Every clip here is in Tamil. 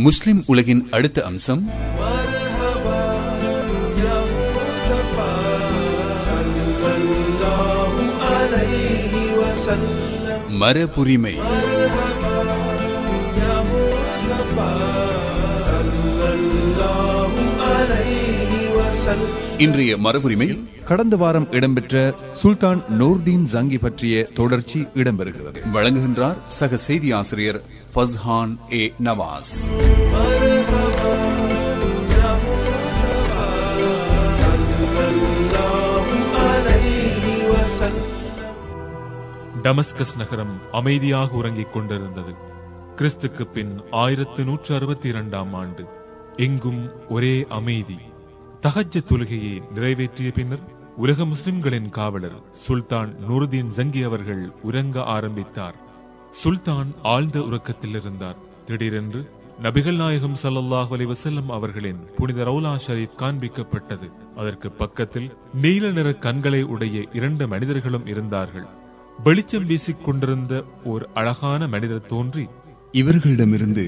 முஸ்லிம் உலகின் அடுத்த அம்சம்? மரபுரிமை. இன்றைய மரபுரிமையில் கடந்த வாரம் இடம்பெற்ற சுல்தான் நூர்தீன் ஜங்கி பற்றிய தொடர்ச்சி இடம்பெறுகிறது. வழங்குகின்றார் சக செய்தி ஆசிரியர் ஃபஸ்ஹான் ஏ நவாஸ். டமஸ்கஸ் நகரம் அமைதியாக உறங்கிக் கொண்டிருந்தது. கிறிஸ்துக்கு பின் ஆயிரத்து நூற்று அறுபத்தி இரண்டாம் ஆண்டு. எங்கும் ஒரே அமைதி. தகஜ தொழுகையை நிறைவேற்றிய பின்னர் உலக முஸ்லிம்களின் காவலர் சுல்தான் நூருதீன் ஜங்கி அவர்கள் உறங்க ஆரம்பித்தார். சுல்தான் ஆழ்ந்த உறக்கத்தில் இருந்தார். திடீரென்று நபிகள் நாயகம் சல்லாஹ் அலி வசல்லம் அவர்களின் புனித ரவுலா ஷரீப் காண்பிக்கப்பட்டது. அதற்கு பக்கத்தில் நீல நிற கண்களை உடைய இரண்டு மனிதர்களும் இருந்தார்கள். வெளிச்சம் வீசிக் கொண்டிருந்த ஓர் அழகான மனிதர் தோன்றி இவர்களிடமிருந்து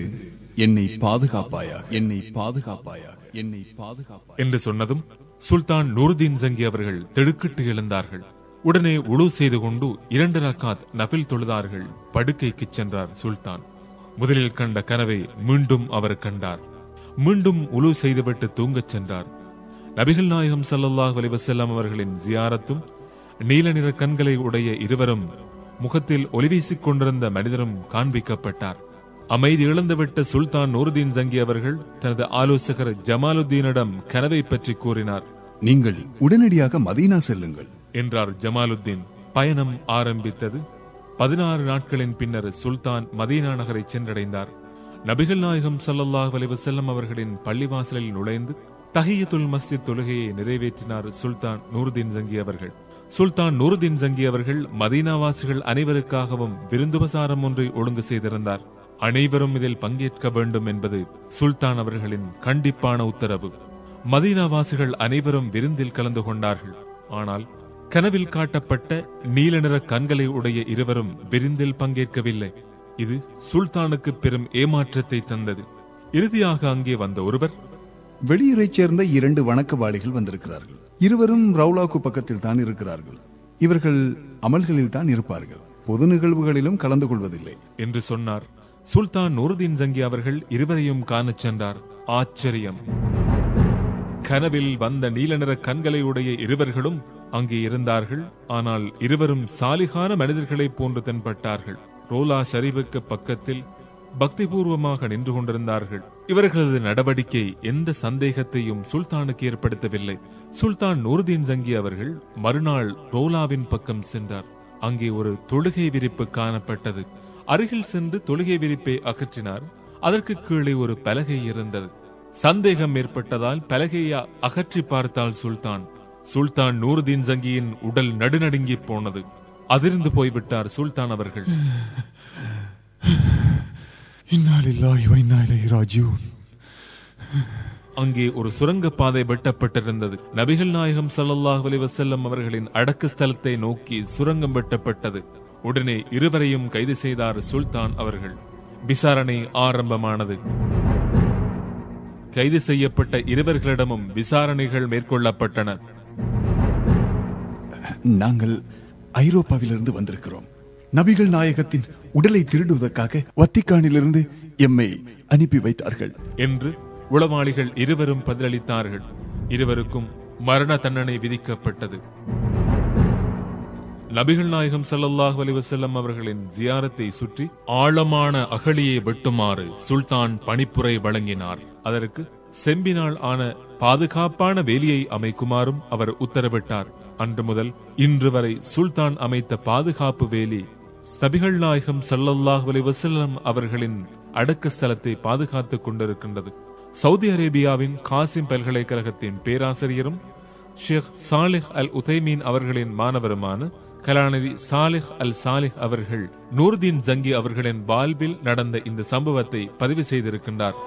என்னை பாதுகாப்பாயா என்னை பாதுகாப்பாயா? என்னை பாதுகாப்பார் என்று சொன்னதும் சுல்தான் நூருதீன் ஜங்கி அவர்கள் திடுக்கிட்டு எழுந்தார்கள். உடனே உழு செய்து கொண்டு இரண்டு ரக்காத் நபில் தொழுதார்கள். படுக்கைக்கு சென்றார் சுல்தான். முதலில் கண்ட கனவை மீண்டும் அவர் கண்டார். மீண்டும் உழு செய்துவிட்டு தூங்கச் சென்றார். நபிகள் நாயகம் சல்லாஹ் அலிவசல்லாம் அவர்களின் ஜியாரத்தும் நீல நிற கண்களை உடைய இருவரும் முகத்தில் ஒளிவீசிக் கொண்டிருந்த மனிதரும் காண்பிக்கப்பட்டார். அமைதி இழந்துவிட்ட சுல்தான் நூருதீன் ஜங்கி அவர்கள் தனது ஆலோசகர் ஜமாலுத்தீனிடம் கனவை பற்றி கூறினார். நீங்கள் உடனடியாக மதீனா செல்லுங்கள். என்றார் ஜமாலுத்தீன். பயணம் ஆரம்பித்தது. பதினாறு நாட்களின் பின்னர் சுல்தான் மதீனா நகரை சென்றடைந்தார். நபிகள் நாயகம் ஸல்லல்லாஹு அலைஹி வஸல்லம் அவர்களின் பள்ளிவாசலில் நுழைந்து தஹியத்துல் மஸ்ஜித் தொழுகையை நிறைவேற்றினார் சுல்தான் நூருதீன் ஜங்கி அவர்கள். சுல்தான் நூருதீன் ஜங்கி அவர்கள் மதீனாவாசிகள் அனைவருக்காகவும் விருந்துபசாரம் ஒன்றை ஒழுங்கு செய்திருந்தார். அனைவரும் இதில் பங்கேற்க வேண்டும் என்பது சுல்தான் அவர்களின் கண்டிப்பான உத்தரவு. மதீனாவாசிகள் அனைவரும் விருந்தில் கலந்து கொண்டார்கள். ஆனால் கனவில் காட்டப்பட்ட நீல நிற கண்களை உடைய இருவரும் விருந்தில் பங்கேற்கவில்லை. இது சுல்தானுக்கு பெரும் ஏமாற்றத்தை தந்தது. இறுதியாக அங்கே வந்த ஒருவர் வெளியூரைச் சேர்ந்த இரண்டு வணக்கவாளிகள் வந்திருக்கிறார்கள். இருவரும் ரவுலாக்கு பக்கத்தில் தான் இருக்கிறார்கள். இவர்கள் அமல்களில் தான் இருப்பார்கள். பொது நிகழ்வுகளிலும் கலந்து கொள்வதில்லை. என்று சொன்னார். சுல்தான் நூருதீன் ஜங்கி அவர்கள் இருவரையும் காணச் சென்றார். ஆச்சரியம். கனவில் வந்த நீல நிற கண்களை உடைய இருவர்களும் அங்கே இருந்தார்கள். ஆனால் இருவரும் சாலிகான மனிதர்களைப் போன்று தென்பட்டார்கள். ரோலா ஷரீஃபுக்கு பக்கத்தில் பக்திபூர்வமாக நின்று கொண்டிருந்தார்கள். இவர்களது நடவடிக்கை எந்த சந்தேகத்தையும் சுல்தானுக்கு ஏற்படுத்தவில்லை. சுல்தான் நூருதீன் ஜங்கி அவர்கள் மறுநாள் ரோலாவின் பக்கம் சென்றார். அங்கே ஒரு தொழுகை விரிப்பு காணப்பட்டது. அருகில் சென்று தொழுகை விரிப்பை அகற்றினார். அதற்கு கீழே ஒரு பலகை இருந்தது. சந்தேகம் ஏற்பட்டதால் பலகையை அகற்றி பார்த்தால் சுல்தான். சுல்தான் நூருதீன் ஜங்கியின் உடல் நடுநடுங்கி போனது. அதிர்ந்து போய்விட்டார் சுல்தான் அவர்கள். அங்கே ஒரு சுரங்க பாதை வெட்டப்பட்டிருந்தது. நபிகள் நாயகம் ஸல்லல்லாஹு அலைஹி வஸல்லம் அவர்களின் அடக்கு ஸ்தலத்தை நோக்கி சுரங்கம் வெட்டப்பட்டது. உடனே இருவரையும் கைது செய்தார் சுல்தான் அவர்கள். விசாரணை ஆரம்பமானது. கைது செய்யப்பட்ட இருவர்களிடமும் விசாரணைகள் மேற்கொள்ளப்பட்டன. நாங்கள் ஐரோப்பாவிலிருந்து வந்திருக்கிறோம். நபிகள் நாயகத்தின் உடலை திருடுவதற்காக வத்திக்கானிலிருந்து எம்மை அனுப்பி வைத்தார்கள். என்று உளவாளிகள் இருவரும் பதிலளித்தார்கள். இருவருக்கும் மரண தண்டனை விதிக்கப்பட்டது. நபிகள் நாயகம் சல்லாஹ் அலிவசல்லம் அவர்களின் ஜியாரத்தை சுற்றி ஆழமான அகழியை வெட்டுமாறு சுல்தான் பணிப்புரை வழங்கினார். அதற்கு செம்பினால் ஆன பாதுகாப்பான வேலியை அமைக்குமாறும் அவர் உத்தரவிட்டார். அன்று முதல் இன்று வரை சுல்தான் அமைத்த பாதுகாப்பு வேலி நபிகள் நாயகம் ஸல்லல்லாஹு அலிவசல்லம் அவர்களின் அடக்க ஸ்தலத்தை பாதுகாத்துக் கொண்டிருக்கின்றது. சவுதி அரேபியாவின் காசிம் பல்கலைக்கழகத்தின் பேராசிரியரும் ஷேக் சாலிஹ் அல் உதைமீன் அவர்களின் மாணவருமான கலாநிதி சாலிஹ் அல் சாலிஹ் அவர்கள் நூர்தீன் ஜங்கி அவர்களின் வாழ்வில் நடந்த இந்த சம்பவத்தை பதிவு செய்திருக்கின்றார்.